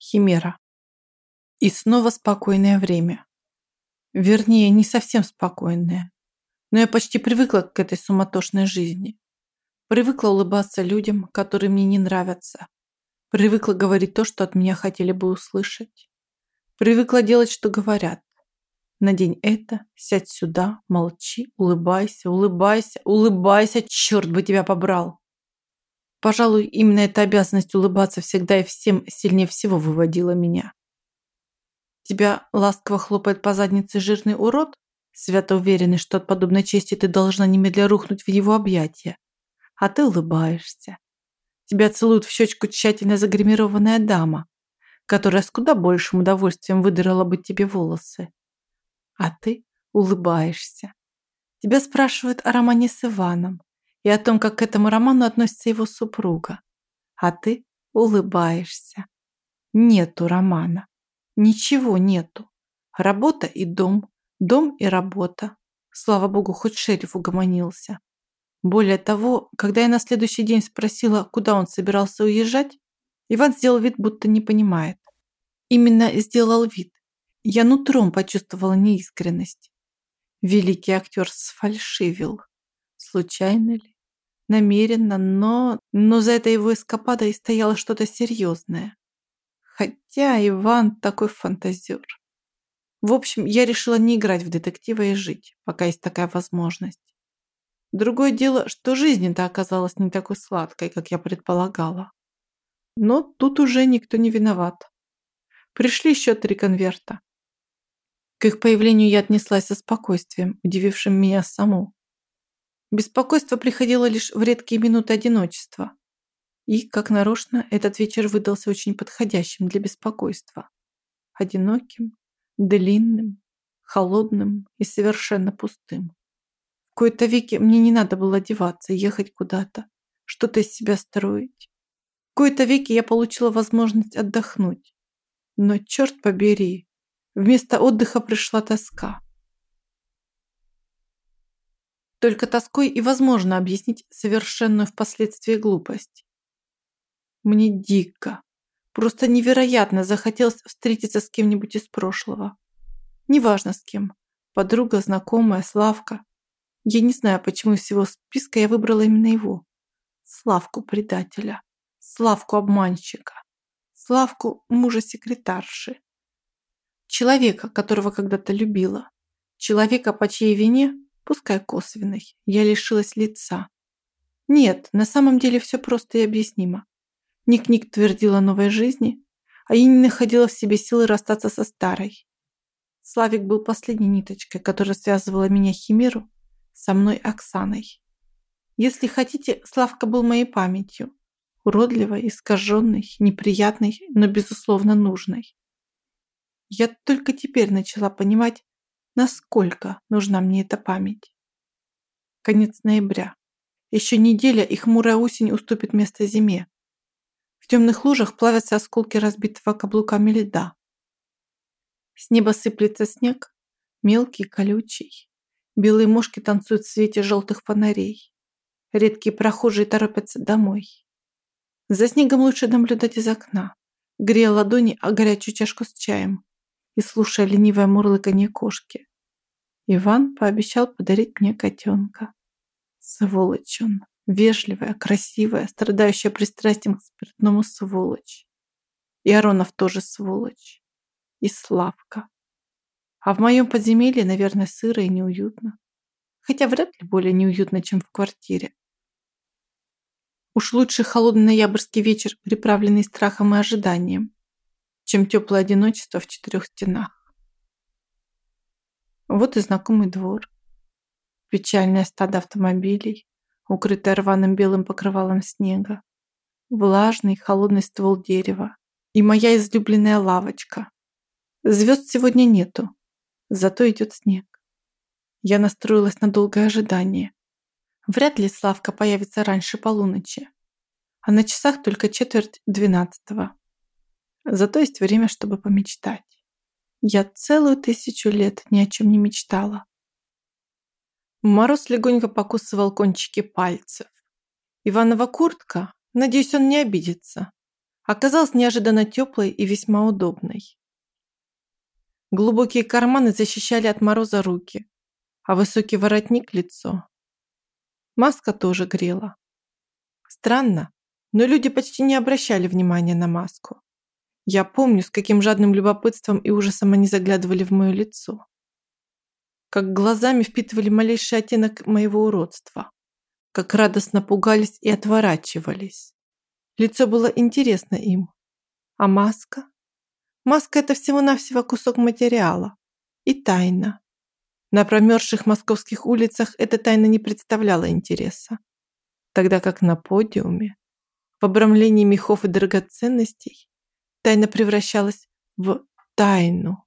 Химера. И снова спокойное время. Вернее, не совсем спокойное. Но я почти привыкла к этой суматошной жизни. Привыкла улыбаться людям, которые мне не нравятся. Привыкла говорить то, что от меня хотели бы услышать. Привыкла делать, что говорят. Надень это, сядь сюда, молчи, улыбайся, улыбайся, улыбайся, черт бы тебя побрал. Пожалуй, именно эта обязанность улыбаться всегда и всем сильнее всего выводила меня. Тебя ласково хлопает по заднице жирный урод, свято уверенный, что от подобной чести ты должна немедля рухнуть в его объятия. А ты улыбаешься. Тебя целует в щечку тщательно загримированная дама, которая с куда большим удовольствием выдрала бы тебе волосы. А ты улыбаешься. Тебя спрашивают о романе с Иваном, и о том, как к этому роману относится его супруга. А ты улыбаешься. Нету романа. Ничего нету. Работа и дом, дом и работа. Слава богу, хоть шериф угомонился. Более того, когда я на следующий день спросила, куда он собирался уезжать, Иван сделал вид, будто не понимает. Именно сделал вид. Я нутром почувствовала неискренность. Великий актер сфальшивил. Случайно ли? Намеренно, но... Но за этой его эскападой стояло что-то серьезное. Хотя Иван такой фантазер. В общем, я решила не играть в детектива и жить, пока есть такая возможность. Другое дело, что жизнь-то оказалась не такой сладкой, как я предполагала. Но тут уже никто не виноват. Пришли еще три конверта. К их появлению я отнеслась со спокойствием, удивившим меня саму. Беспокойство приходило лишь в редкие минуты одиночества. И, как нарочно, этот вечер выдался очень подходящим для беспокойства. Одиноким, длинным, холодным и совершенно пустым. В кои-то веки мне не надо было одеваться, ехать куда-то, что-то из себя строить. В кои-то веки я получила возможность отдохнуть. Но, черт побери, вместо отдыха пришла тоска. Только тоской и возможно объяснить совершенную впоследствии глупость. Мне дико, просто невероятно захотелось встретиться с кем-нибудь из прошлого. Неважно с кем. Подруга, знакомая, Славка. Я не знаю, почему из всего списка я выбрала именно его. Славку предателя. Славку обманщика. Славку мужа-секретарши. Человека, которого когда-то любила. Человека, по чьей вине пускай косвенной, я лишилась лица. Нет, на самом деле все просто и объяснимо. Ник-Ник твердила новой жизни, а я не находила в себе силы расстаться со старой. Славик был последней ниточкой, которая связывала меня Химеру со мной Оксаной. Если хотите, Славка был моей памятью, уродливой, искаженной, неприятной, но безусловно нужной. Я только теперь начала понимать, Насколько нужна мне эта память? Конец ноября. Еще неделя, и хмурая осень уступит место зиме. В темных лужах плавятся осколки разбитого каблуками льда. С неба сыплется снег, мелкий, колючий. Белые мошки танцуют в свете желтых фонарей. Редкие прохожие торопятся домой. За снегом лучше наблюдать из окна, грея ладони о горячую чашку с чаем и слушая ленивое мурлыканье кошки. Иван пообещал подарить мне котенка. Сволочь он. Вежливая, красивая, страдающая пристрастием к спиртному сволочь. И Аронов тоже сволочь. И Славка. А в моем подземелье, наверное, сыро и неуютно. Хотя вряд ли более неуютно, чем в квартире. Уж лучше холодный ноябрьский вечер, приправленный страхом и ожиданием, чем теплое одиночество в четырех стенах. Вот и знакомый двор. Печальное стадо автомобилей, укрытое рваным белым покрывалом снега. Влажный, холодный ствол дерева. И моя излюбленная лавочка. Звезд сегодня нету, зато идет снег. Я настроилась на долгое ожидание. Вряд ли Славка появится раньше полуночи. А на часах только четверть двенадцатого. Зато есть время, чтобы помечтать. Я целую тысячу лет ни о чем не мечтала. Мороз легонько покусывал кончики пальцев. Иванова куртка, надеюсь, он не обидится, оказалась неожиданно теплой и весьма удобной. Глубокие карманы защищали от мороза руки, а высокий воротник – лицо. Маска тоже грела. Странно, но люди почти не обращали внимания на маску. Я помню, с каким жадным любопытством и ужасом они заглядывали в мое лицо. Как глазами впитывали малейший оттенок моего уродства. Как радостно пугались и отворачивались. Лицо было интересно им. А маска? Маска – это всего-навсего кусок материала. И тайна. На промерзших московских улицах эта тайна не представляла интереса. Тогда как на подиуме, в обрамлении мехов и драгоценностей, тайна превращалась в тайну,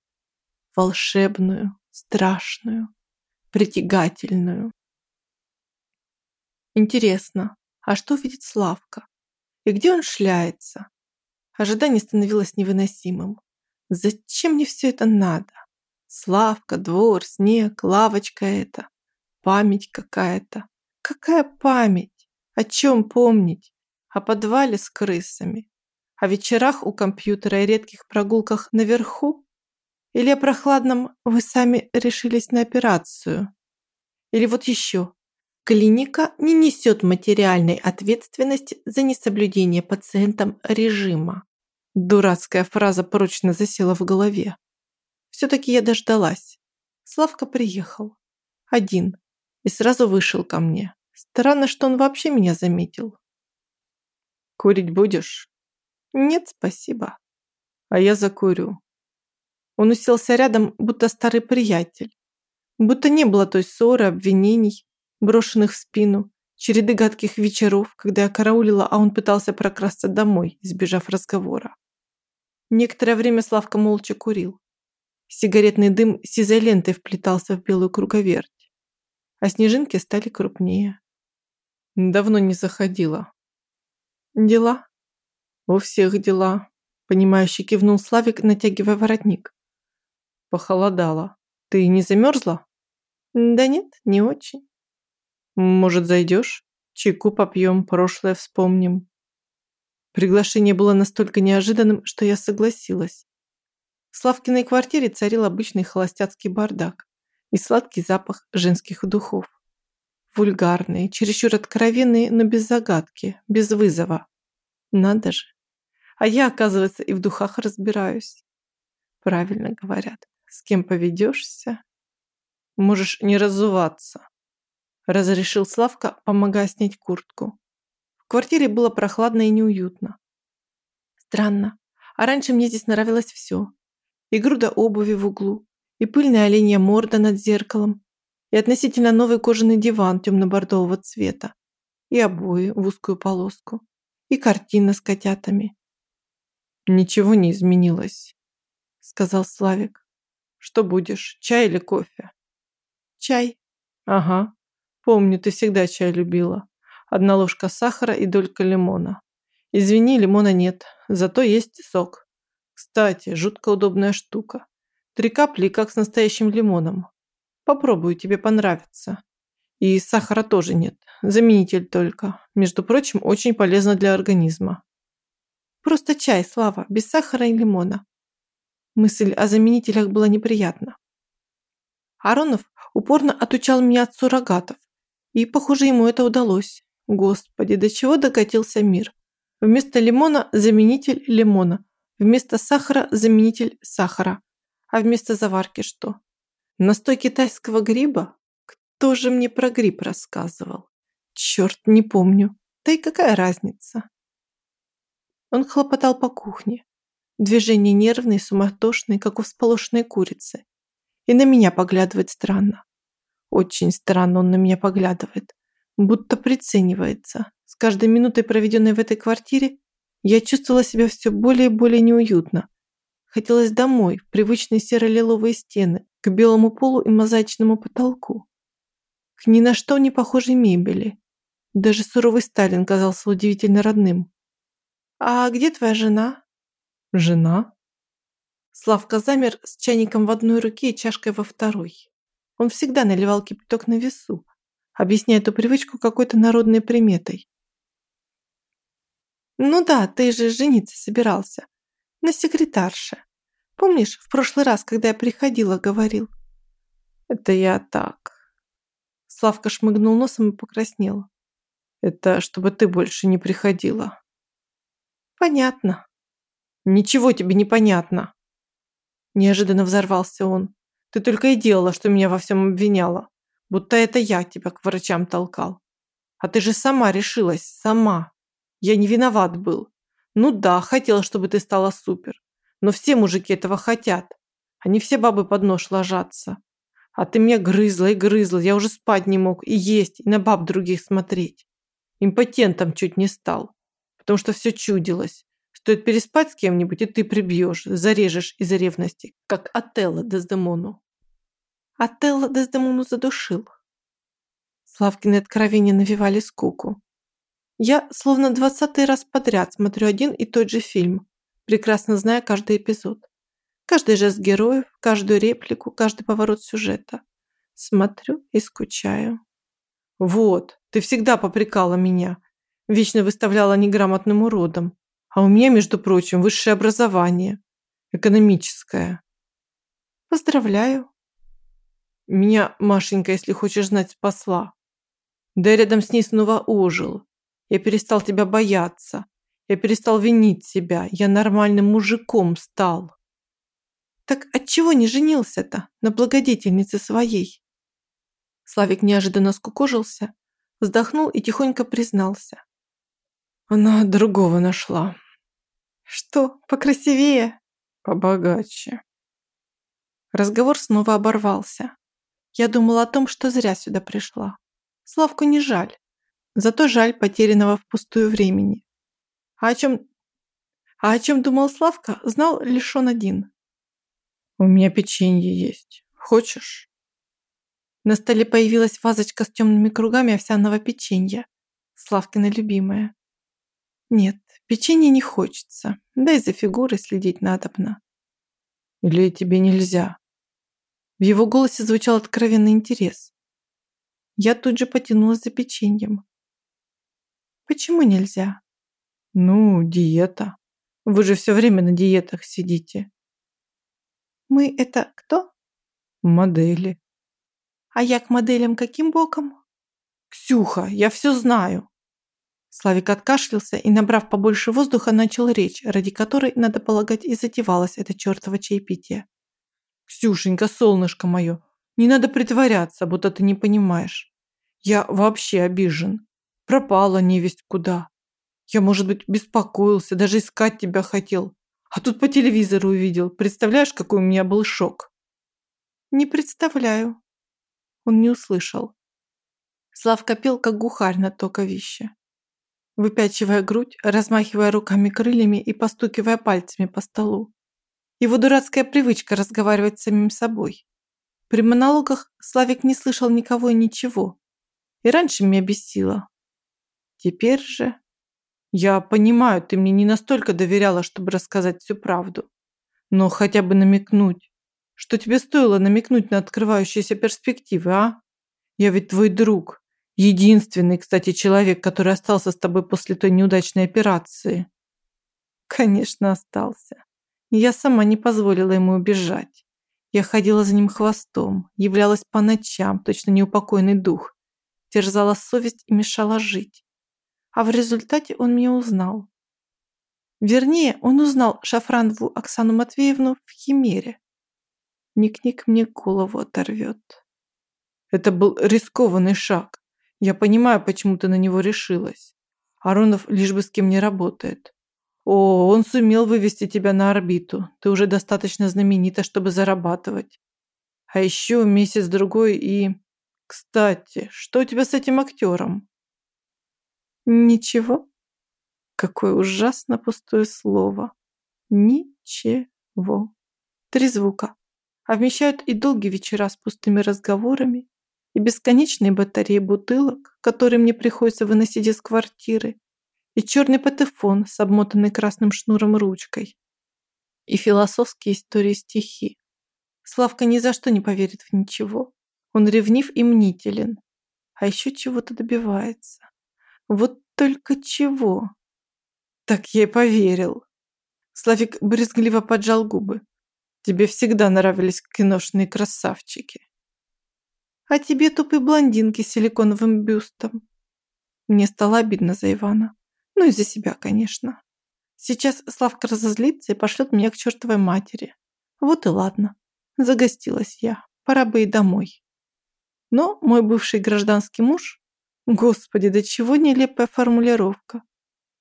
волшебную, страшную, притягательную. Интересно, а что видит Славка? И где он шляется? Ожидание становилось невыносимым. Зачем мне все это надо? Славка, двор, снег, лавочка эта. Память какая-то. Какая память? О чем помнить? О подвале с крысами? О вечерах у компьютера и редких прогулках наверху? Или о прохладном «вы сами решились на операцию»? Или вот еще. Клиника не несет материальной ответственности за несоблюдение пациентам режима. Дурацкая фраза прочно засела в голове. Все-таки я дождалась. Славка приехал. Один. И сразу вышел ко мне. Странно, что он вообще меня заметил. «Курить будешь?» «Нет, спасибо». «А я закурю». Он уселся рядом, будто старый приятель. Будто не было той ссоры, обвинений, брошенных в спину, череды гадких вечеров, когда я караулила, а он пытался прокрасться домой, избежав разговора. Некоторое время Славка молча курил. Сигаретный дым сизой лентой вплетался в белую круговерть, а снежинки стали крупнее. Давно не заходила. Дела? У всех дела. Понимающе кивнул Славик, натягивая воротник. Похолодало. Ты не замерзла? Да нет, не очень. Может, зайдешь? Чайку попьем, прошлое вспомним. Приглашение было настолько неожиданным, что я согласилась. В Славкиной квартире царил обычный холостяцкий бардак и сладкий запах женских духов. Вульгарные, чересчур откровенные, но без загадки, без вызова. Надо же. А я, оказывается, и в духах разбираюсь. Правильно говорят. С кем поведешься, можешь не разуваться. Разрешил Славка, помогая снять куртку. В квартире было прохладно и неуютно. Странно. А раньше мне здесь нравилось все и груда обуви в углу, и пыльная оленья морда над зеркалом, и относительно новый кожаный диван темно-бордового цвета, и обои в узкую полоску, и картина с котятами. «Ничего не изменилось», — сказал Славик. «Что будешь, чай или кофе?» «Чай». «Ага. Помню, ты всегда чай любила. Одна ложка сахара и долька лимона. Извини, лимона нет, зато есть сок. Кстати, жутко удобная штука. Три капли, как с настоящим лимоном. Попробуй, тебе понравится. И сахара тоже нет. Заменитель только. Между прочим, очень полезно для организма. Просто чай, Слава, без сахара и лимона. Мысль о заменителях была неприятна. Аронов упорно отучал меня от суррогатов. И, похоже, ему это удалось. Господи, до чего докатился мир. Вместо лимона – заменитель лимона. Вместо сахара заменитель сахара. А вместо заварки что? Настой китайского гриба? Кто же мне про гриб рассказывал? Черт, не помню. Да и какая разница? Он хлопотал по кухне. Движения нервные, суматошные, как у всполошенной курицы. И на меня поглядывает странно. Очень странно он на меня поглядывает. Будто приценивается. С каждой минутой, проведенной в этой квартире, я чувствовала себя все более и более неуютно. Хотелось домой, в привычные серо-лиловые стены, к белому полу и мозаичному потолку. К ни на что не похожей мебели. Даже суровый Сталин казался удивительно родным. «А где твоя жена?» «Жена?» Славка замер с чайником в одной руке и чашкой во второй. Он всегда наливал кипяток на весу, объясняя эту привычку какой-то народной приметой. Ну да, ты же жениться собирался. На секретарше. Помнишь, в прошлый раз, когда я приходила, говорил? Это я так. Славка шмыгнул носом и покраснел. Это чтобы ты больше не приходила. Понятно. Ничего тебе не понятно. Неожиданно взорвался он. Ты только и делала, что меня во всем обвиняла. Будто это я тебя к врачам толкал. А ты же сама решилась, сама. Я не виноват был. Ну да, хотела, чтобы ты стала супер. Но все мужики этого хотят. Они все бабы под нож ложатся. А ты меня грызла и грызла. Я уже спать не мог. И есть, и на баб других смотреть. Импотентом чуть не стал. Потому что все чудилось. Стоит переспать с кем-нибудь, и ты прибьешь, зарежешь из-за ревности, как Отелло Дездемону. Отелло Дездемону задушил. Славкины откровения навевали скуку. Я словно двадцатый раз подряд смотрю один и тот же фильм, прекрасно зная каждый эпизод. Каждый жест героев, каждую реплику, каждый поворот сюжета. Смотрю и скучаю. Вот, ты всегда попрекала меня. Вечно выставляла неграмотным уродом. А у меня, между прочим, высшее образование. Экономическое. Поздравляю. Меня, Машенька, если хочешь знать, спасла. Да я рядом с ней снова ожил. Я перестал тебя бояться. Я перестал винить себя. Я нормальным мужиком стал. Так отчего не женился-то на благодетельнице своей? Славик неожиданно скукожился, вздохнул и тихонько признался. Она другого нашла. Что, покрасивее? Побогаче. Разговор снова оборвался. Я думала о том, что зря сюда пришла. Славку не жаль. Зато жаль потерянного впустую времени. А о чем... А о чем думал Славка, знал лишь он один. «У меня печенье есть. Хочешь?» На столе появилась вазочка с темными кругами овсяного печенья. Славкина любимая. Нет, печенье не хочется. Да и за фигурой следить надобно. Или тебе нельзя? В его голосе звучал откровенный интерес. Я тут же потянулась за печеньем. Почему нельзя? Ну, диета. Вы же все время на диетах сидите. Мы это кто? Модели. А я к моделям каким боком? Ксюха, я все знаю. Славик откашлялся и, набрав побольше воздуха, начал речь, ради которой, надо полагать, и затевалось это чертово чаепитие. «Ксюшенька, солнышко мое, не надо притворяться, будто ты не понимаешь. Я вообще обижен. Пропала невесть куда. Я, может быть, беспокоился, даже искать тебя хотел. А тут по телевизору увидел. Представляешь, какой у меня был шок? Не представляю. Он не услышал. Славка пел, как гухарь на токовище. Выпячивая грудь, размахивая руками крыльями и постукивая пальцами по столу. Его дурацкая привычка разговаривать с самим собой. При монологах Славик не слышал никого и ничего. И раньше меня бесило. Теперь же... Я понимаю, ты мне не настолько доверяла, чтобы рассказать всю правду. Но хотя бы намекнуть. Что тебе стоило намекнуть на открывающиеся перспективы, а? Я ведь твой друг. Единственный, кстати, человек, который остался с тобой после той неудачной операции. Конечно, остался. Я сама не позволила ему убежать. Я ходила за ним хвостом, являлась по ночам, точно неупокойный дух. Терзала совесть и мешала жить а в результате он меня узнал. Вернее, он узнал Шафранову Оксану Матвеевну в Химере. Ник-ник мне голову оторвет. Это был рискованный шаг. Я понимаю, почему ты на него решилась. Аронов лишь бы с кем не работает. О, он сумел вывести тебя на орбиту. Ты уже достаточно знаменита, чтобы зарабатывать. А еще месяц-другой и... Кстати, что у тебя с этим актером? Ничего? Какое ужасно пустое слово. Ничего. Три звука. А вмещают и долгие вечера с пустыми разговорами, и бесконечные батареи бутылок, которые мне приходится выносить из квартиры, и черный патефон с обмотанной красным шнуром ручкой, и философские истории стихи. Славка ни за что не поверит в ничего. Он ревнив и мнителен, а еще чего-то добивается. Вот только чего? Так я и поверил. Славик брезгливо поджал губы. Тебе всегда нравились киношные красавчики. А тебе тупые блондинки с силиконовым бюстом. Мне стало обидно за Ивана. Ну и за себя, конечно. Сейчас Славка разозлится и пошлет меня к чертовой матери. Вот и ладно. Загостилась я. Пора бы и домой. Но мой бывший гражданский муж... Господи, до чего нелепая формулировка.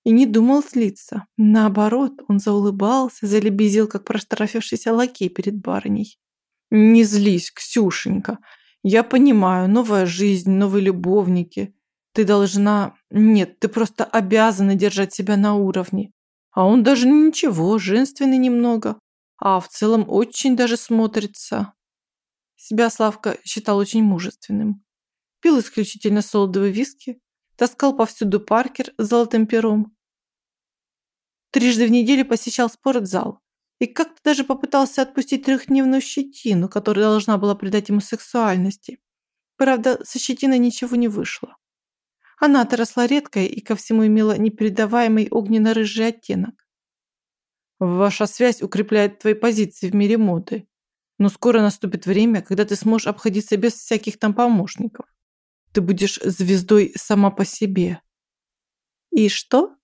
И не думал злиться. Наоборот, он заулыбался, залебезил, как проштрафившийся лакей перед барыней. «Не злись, Ксюшенька. Я понимаю, новая жизнь, новые любовники. Ты должна... Нет, ты просто обязана держать себя на уровне. А он даже ничего, женственный немного. А в целом очень даже смотрится. Себя Славка считал очень мужественным. Пил исключительно солодовые виски, таскал повсюду Паркер с золотым пером. Трижды в неделю посещал спортзал и как-то даже попытался отпустить трехдневную щетину, которая должна была придать ему сексуальности. Правда, со щетиной ничего не вышло. Она-то росла редкая и ко всему имела непередаваемый огненно-рыжий оттенок. Ваша связь укрепляет твои позиции в мире моды. Но скоро наступит время, когда ты сможешь обходиться без всяких там помощников. Ты будешь звездой сама по себе. И что?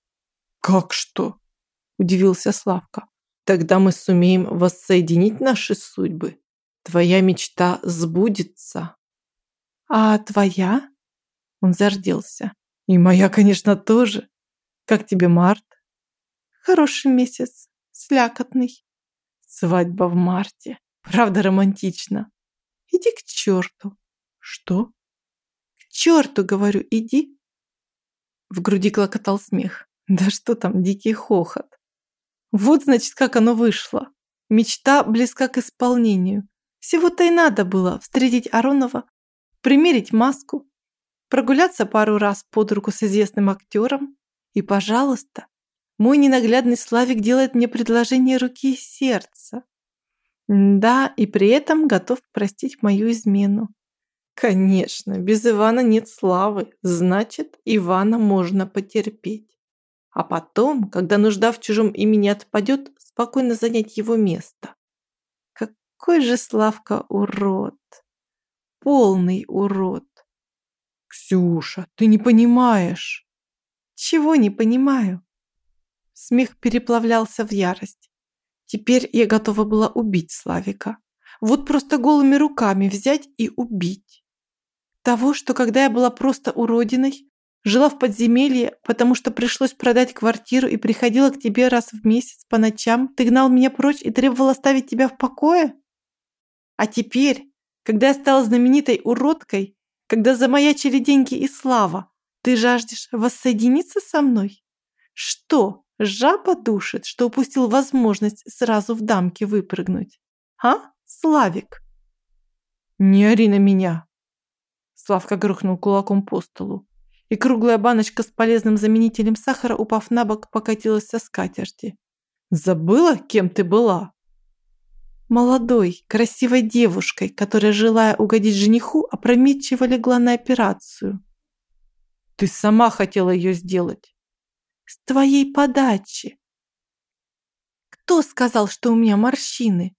Как что? Удивился Славка. Тогда мы сумеем воссоединить наши судьбы. Твоя мечта сбудется. А твоя? Он зарделся. И моя, конечно, тоже. Как тебе март? Хороший месяц, слякотный. Свадьба в марте. Правда романтично. Иди к черту. Что? К черту, говорю, иди. В груди клокотал смех. Да что там, дикий хохот. Вот, значит, как оно вышло. Мечта близка к исполнению. Всего-то и надо было встретить Аронова, примерить маску, прогуляться пару раз под руку с известным актером, и, пожалуйста, мой ненаглядный Славик делает мне предложение руки и сердца. Да, и при этом готов простить мою измену. Конечно, без Ивана нет славы, значит, Ивана можно потерпеть. А потом, когда нужда в чужом имени отпадет, спокойно занять его место. Какой же Славка урод! Полный урод! Ксюша, ты не понимаешь. Чего не понимаю? Смех переплавлялся в ярость. Теперь я готова была убить Славика. Вот просто голыми руками взять и убить. Того, что когда я была просто уродиной, жила в подземелье, потому что пришлось продать квартиру и приходила к тебе раз в месяц по ночам, ты гнал меня прочь и требовал оставить тебя в покое? А теперь, когда я стала знаменитой уродкой, когда замаячили деньги и слава, ты жаждешь воссоединиться со мной? Что, Жаба душит, что упустил возможность сразу в дамке выпрыгнуть. А, Славик? Не ори на меня. Славка грохнул кулаком по столу, и круглая баночка с полезным заменителем сахара, упав на бок, покатилась со скатерти. Забыла, кем ты была? Молодой, красивой девушкой, которая, желая угодить жениху, опрометчиво легла на операцию. Ты сама хотела ее сделать с твоей подачи. Кто сказал, что у меня морщины?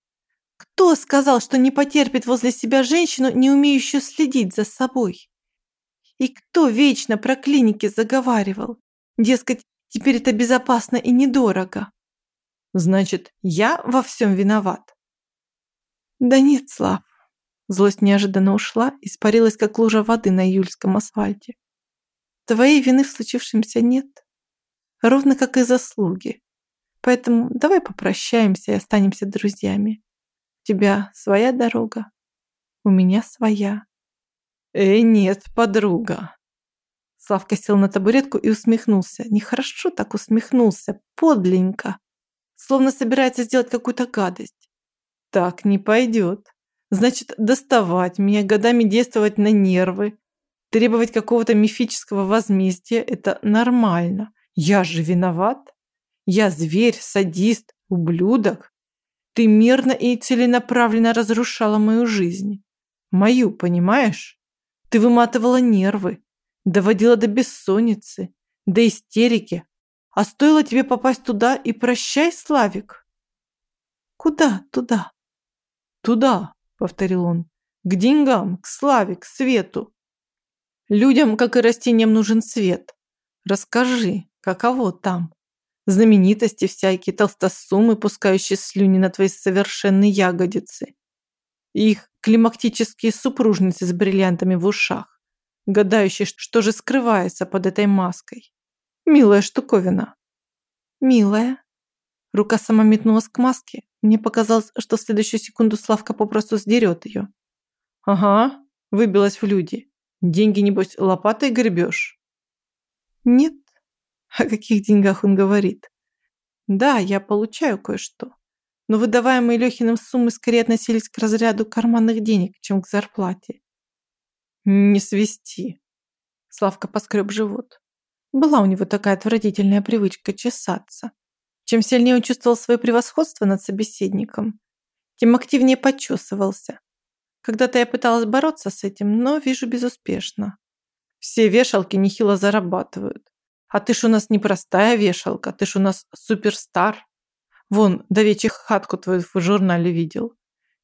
Кто сказал, что не потерпит возле себя женщину, не умеющую следить за собой? И кто вечно про клиники заговаривал? Дескать, теперь это безопасно и недорого. Значит, я во всем виноват? Да нет, Слав. Злость неожиданно ушла, испарилась, как лужа воды на июльском асфальте. Твоей вины в случившемся нет ровно как и заслуги. Поэтому давай попрощаемся и останемся друзьями. У тебя своя дорога, у меня своя. Эй, нет, подруга. Славка сел на табуретку и усмехнулся. Нехорошо так усмехнулся, подленько. Словно собирается сделать какую-то гадость. Так не пойдет. Значит, доставать меня, годами действовать на нервы, требовать какого-то мифического возмездия – это нормально. Я же виноват. Я зверь, садист, ублюдок. Ты мирно и целенаправленно разрушала мою жизнь. Мою, понимаешь? Ты выматывала нервы, доводила до бессонницы, до истерики, А стоило тебе попасть туда и прощай, Славик. Куда туда? Туда, повторил он. К деньгам, к славе, к свету. Людям, как и растениям, нужен свет. Расскажи, каково там? Знаменитости всякие, толстосумы, пускающие слюни на твои совершенные ягодицы. Их климактические супружницы с бриллиантами в ушах, гадающие, что же скрывается под этой маской. Милая штуковина. Милая. Рука сама метнулась к маске. Мне показалось, что в следующую секунду Славка попросту сдерет ее. Ага, выбилась в люди. Деньги, небось, лопатой гребешь? Нет. О каких деньгах он говорит? Да, я получаю кое-что. Но выдаваемые Лехиным суммы скорее относились к разряду карманных денег, чем к зарплате. Не свести. Славка поскреб живот. Была у него такая отвратительная привычка чесаться. Чем сильнее он чувствовал свое превосходство над собеседником, тем активнее почесывался. Когда-то я пыталась бороться с этим, но вижу безуспешно. Все вешалки нехило зарабатывают. А ты ж у нас не простая вешалка, ты ж у нас суперстар. Вон, давеча хатку твою в журнале видел.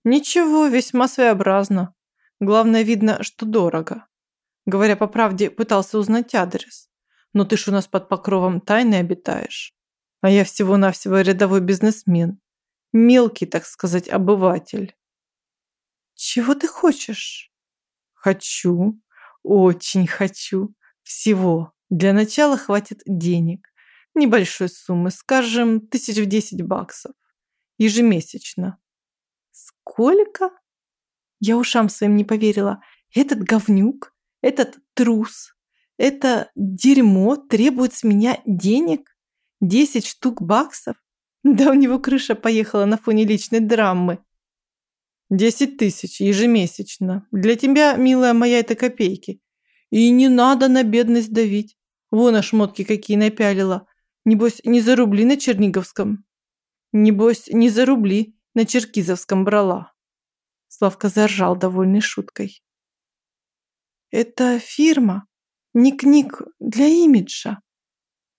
Ничего, весьма своеобразно. Главное, видно, что дорого. Говоря по правде, пытался узнать адрес. Но ты ж у нас под покровом тайны обитаешь. А я всего-навсего рядовой бизнесмен. Мелкий, так сказать, обыватель. Чего ты хочешь? Хочу. Очень хочу. Всего. Для начала хватит денег. Небольшой суммы, скажем, тысяч в десять баксов. Ежемесячно. Сколько? Я ушам своим не поверила. Этот говнюк, этот трус, это дерьмо требует с меня денег? Десять штук баксов? Да у него крыша поехала на фоне личной драмы. Десять тысяч ежемесячно. Для тебя, милая моя, это копейки. И не надо на бедность давить. Вон а шмотки какие напялила. Небось, не за рубли на Черниговском. Небось, не за рубли на Черкизовском брала. Славка заржал, довольной шуткой. Это фирма. Ник-ник для имиджа.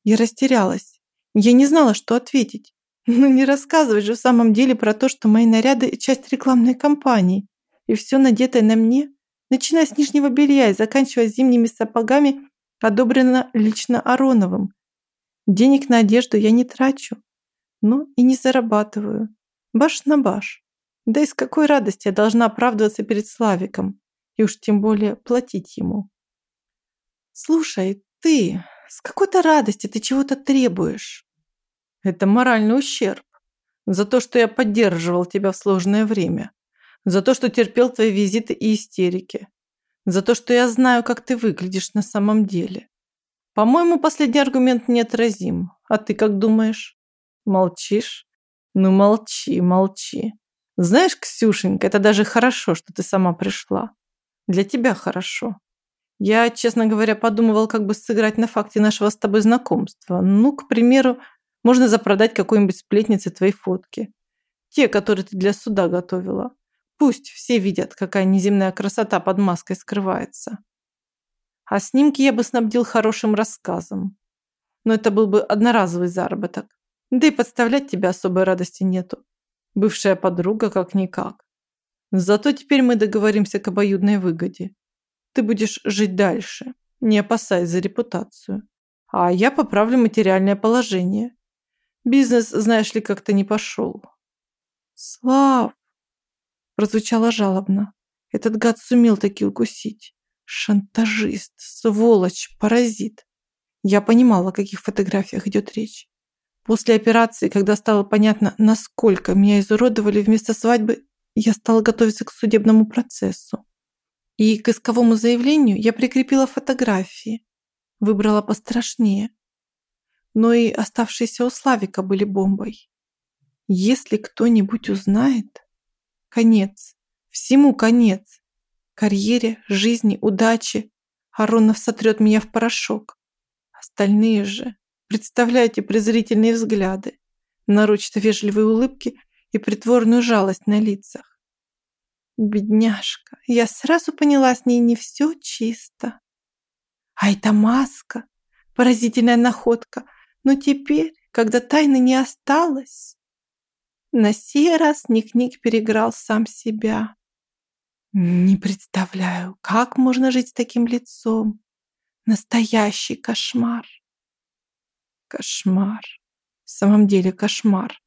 Я растерялась. Я не знала, что ответить. Ну не рассказывай же в самом деле про то, что мои наряды – часть рекламной кампании. И все надетое на мне, начиная с нижнего белья и заканчивая зимними сапогами, одобрено лично Ароновым. Денег на одежду я не трачу, но и не зарабатываю. Баш на баш. Да и с какой радости я должна оправдываться перед Славиком, и уж тем более платить ему. Слушай, ты, с какой-то радости ты чего-то требуешь. Это моральный ущерб. За то, что я поддерживал тебя в сложное время. За то, что терпел твои визиты и истерики. За то, что я знаю, как ты выглядишь на самом деле. По-моему, последний аргумент неотразим. А ты как думаешь? Молчишь? Ну молчи, молчи. Знаешь, Ксюшенька, это даже хорошо, что ты сама пришла. Для тебя хорошо. Я, честно говоря, подумывал, как бы сыграть на факте нашего с тобой знакомства. Ну, к примеру, можно запродать какой-нибудь сплетнице твои фотки. Те, которые ты для суда готовила. Пусть все видят, какая неземная красота под маской скрывается. А снимки я бы снабдил хорошим рассказом. Но это был бы одноразовый заработок. Да и подставлять тебя особой радости нету. Бывшая подруга как-никак. Зато теперь мы договоримся к обоюдной выгоде. Ты будешь жить дальше, не опасаясь за репутацию. А я поправлю материальное положение. Бизнес, знаешь ли, как-то не пошел. Слав! Прозвучало жалобно. Этот гад сумел таки укусить. Шантажист, сволочь, паразит. Я понимала, о каких фотографиях идет речь. После операции, когда стало понятно, насколько меня изуродовали вместо свадьбы, я стала готовиться к судебному процессу. И к исковому заявлению я прикрепила фотографии. Выбрала пострашнее но и оставшиеся у Славика были бомбой. Если кто-нибудь узнает, конец, всему конец, карьере, жизни, удаче, Аронов сотрет меня в порошок. Остальные же, представляете презрительные взгляды, нарочито вежливые улыбки и притворную жалость на лицах. Бедняжка, я сразу поняла, с ней не все чисто. А эта маска, поразительная находка – Но теперь, когда тайны не осталось, на сей раз Ник-Ник переиграл сам себя. Не представляю, как можно жить с таким лицом. Настоящий кошмар. Кошмар. В самом деле кошмар.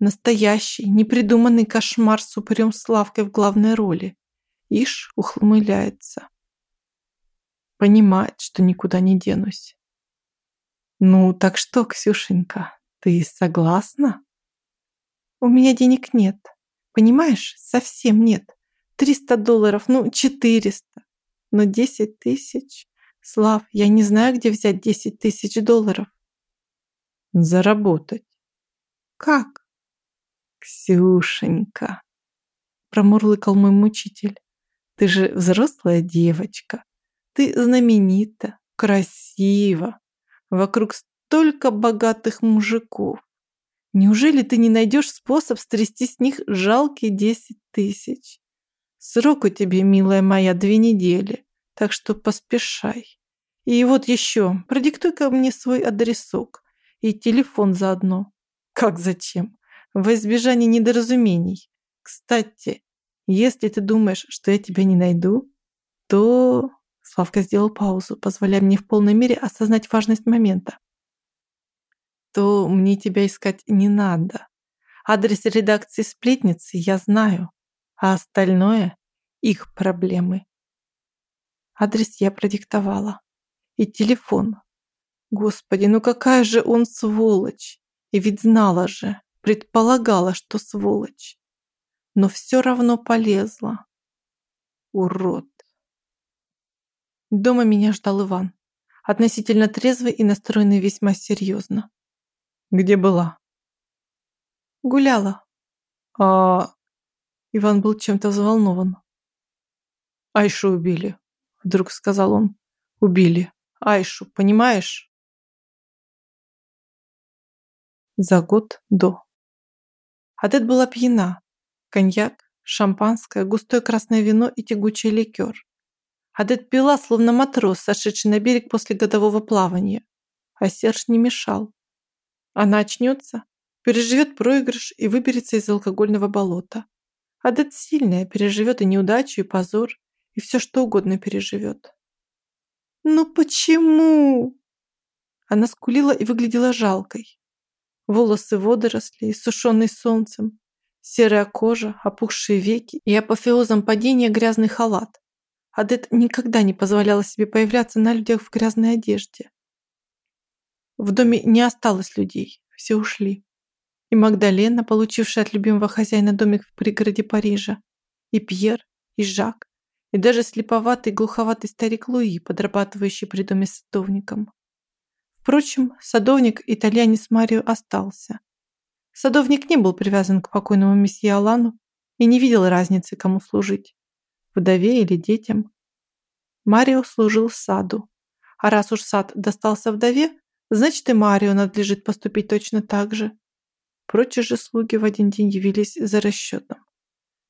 Настоящий, непридуманный кошмар с упырем Славкой в главной роли. Иш ухмыляется. Понимает, что никуда не денусь. Ну, так что, Ксюшенька, ты согласна? У меня денег нет. Понимаешь, совсем нет. 300 долларов, ну, 400. Но 10 тысяч... Слав, я не знаю, где взять 10 тысяч долларов. Заработать. Как? Ксюшенька, промурлыкал мой мучитель. Ты же взрослая девочка. Ты знаменита, красива. Вокруг столько богатых мужиков. Неужели ты не найдешь способ стрясти с них жалкие десять тысяч? Срок у тебя, милая моя, две недели, так что поспешай. И вот еще, продиктуй-ка мне свой адресок и телефон заодно. Как зачем? Во избежание недоразумений. Кстати, если ты думаешь, что я тебя не найду, то... Славка сделал паузу, позволяя мне в полной мере осознать важность момента то мне тебя искать не надо. Адрес редакции сплетницы я знаю, а остальное — их проблемы. Адрес я продиктовала. И телефон. Господи, ну какая же он сволочь! И ведь знала же, предполагала, что сволочь. Но все равно полезла. Урод. Дома меня ждал Иван. Относительно трезвый и настроенный весьма серьезно. Где была? Гуляла. А... Иван был чем-то взволнован. Айшу убили, вдруг сказал он. Убили. Айшу, понимаешь? За год до. Адет была пьяна. Коньяк, шампанское, густое красное вино и тягучий ликер. Адет пила, словно матрос, сошедший на берег после годового плавания. А Серж не мешал. Она очнется, переживет проигрыш и выберется из алкогольного болота. Адет сильная, переживет и неудачу, и позор, и все что угодно переживет. «Ну почему?» Она скулила и выглядела жалкой. Волосы водоросли, иссушенные солнцем, серая кожа, опухшие веки и апофеозом падения грязный халат. Адет никогда не позволяла себе появляться на людях в грязной одежде. В доме не осталось людей, все ушли. И Магдалена, получившая от любимого хозяина домик в пригороде Парижа, и Пьер, и Жак, и даже слеповатый глуховатый старик Луи, подрабатывающий при доме садовником. Впрочем, садовник итальянец Марио остался. Садовник не был привязан к покойному месье Алану и не видел разницы, кому служить – вдове или детям. Марио служил саду, а раз уж сад достался вдове, Значит, и Марио надлежит поступить точно так же. Прочие же слуги в один день явились за расчетом.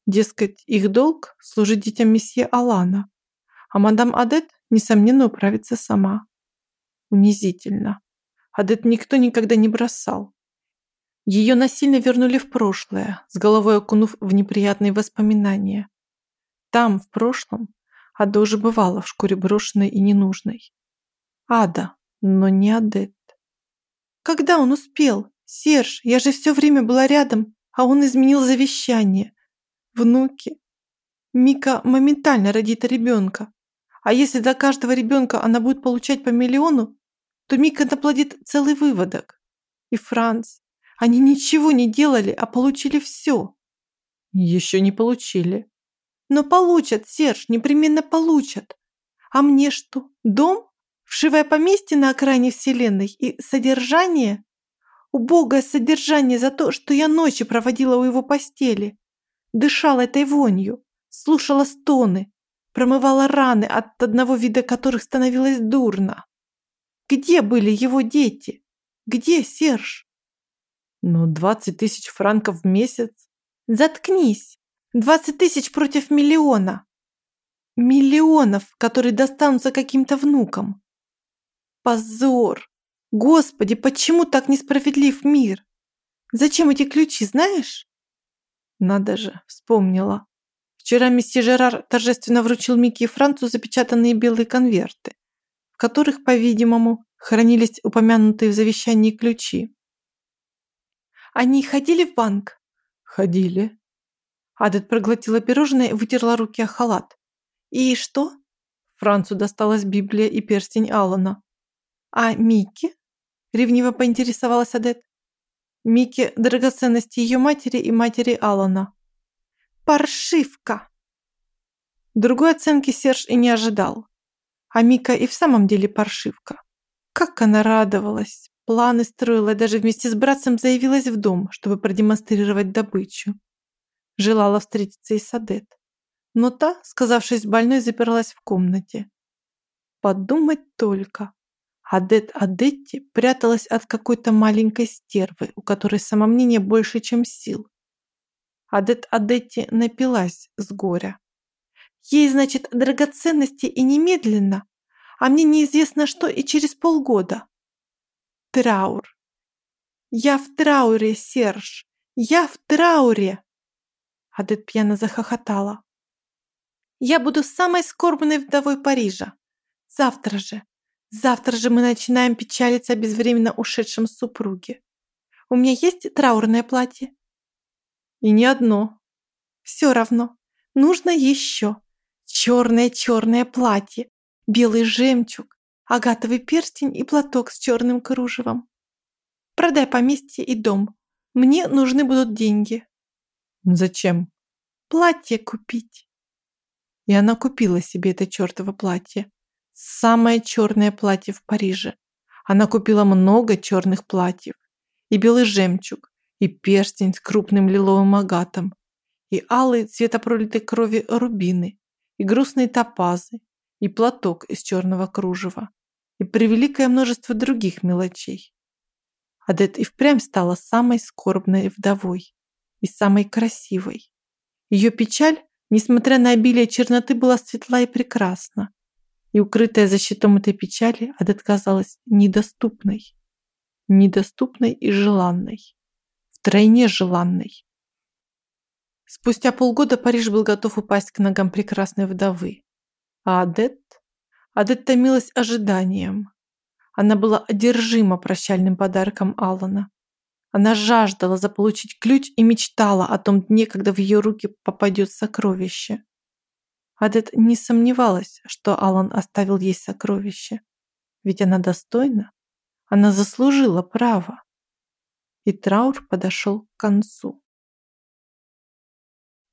Дескать, их долг – служить детям месье Алана, а мадам Адет, несомненно, управится сама. Унизительно. Адет никто никогда не бросал. Ее насильно вернули в прошлое, с головой окунув в неприятные воспоминания. Там, в прошлом, Ада уже бывала в шкуре брошенной и ненужной. Ада, но не Адет. Когда он успел? Серж, я же все время была рядом, а он изменил завещание. Внуки. Мика моментально родит ребенка. А если до каждого ребенка она будет получать по миллиону, то Мика наплодит целый выводок. И Франц. Они ничего не делали, а получили все. Еще не получили. Но получат, Серж, непременно получат. А мне что, дом? Вшивое поместье на окраине вселенной и содержание? Убогое содержание за то, что я ночи проводила у его постели. Дышала этой вонью, слушала стоны, промывала раны, от одного вида которых становилось дурно. Где были его дети? Где Серж? Ну, двадцать тысяч франков в месяц. Заткнись. Двадцать тысяч против миллиона. Миллионов, которые достанутся каким-то внукам. Позор! Господи, почему так несправедлив мир? Зачем эти ключи, знаешь? Надо же, вспомнила. Вчера месье Жерар торжественно вручил Микки и Францу запечатанные белые конверты, в которых, по-видимому, хранились упомянутые в завещании ключи. Они ходили в банк? Ходили. Адет проглотила пирожное и вытерла руки о халат. И что? Францу досталась Библия и перстень Алана. А Микки? Ревниво поинтересовалась Адет. Микки – драгоценности ее матери и матери Алана. Паршивка! Другой оценки Серж и не ожидал. А Мика и в самом деле паршивка. Как она радовалась, планы строила и даже вместе с братцем заявилась в дом, чтобы продемонстрировать добычу. Желала встретиться и с Адет. Но та, сказавшись больной, заперлась в комнате. Подумать только. Адет Адетти пряталась от какой-то маленькой стервы, у которой самомнение больше, чем сил. Адет Адетти напилась с горя. Ей, значит, драгоценности и немедленно, а мне неизвестно что и через полгода. Траур. Я в трауре, Серж. Я в трауре. Адет пьяно захохотала. Я буду самой скорбной вдовой Парижа. Завтра же. Завтра же мы начинаем печалиться о безвременно ушедшем супруге. У меня есть траурное платье? И не одно. Все равно. Нужно еще. Черное-черное платье, белый жемчуг, агатовый перстень и платок с черным кружевом. Продай поместье и дом. Мне нужны будут деньги. Зачем? Платье купить. И она купила себе это чертово платье. Самое черное платье в Париже. Она купила много черных платьев. И белый жемчуг, и перстень с крупным лиловым агатом, и алые цвета крови рубины, и грустные топазы, и платок из черного кружева, и превеликое множество других мелочей. Адет и впрямь стала самой скорбной вдовой и самой красивой. Ее печаль, несмотря на обилие черноты, была светла и прекрасна, и укрытая защитом этой печали, Адет казалась недоступной, недоступной и желанной, втройне желанной. Спустя полгода Париж был готов упасть к ногам прекрасной вдовы. А Адет? Адет томилась ожиданием. Она была одержима прощальным подарком Алана. Она жаждала заполучить ключ и мечтала о том дне, когда в ее руки попадет сокровище. Адет не сомневалась, что Алан оставил ей сокровище. Ведь она достойна. Она заслужила право. И траур подошел к концу.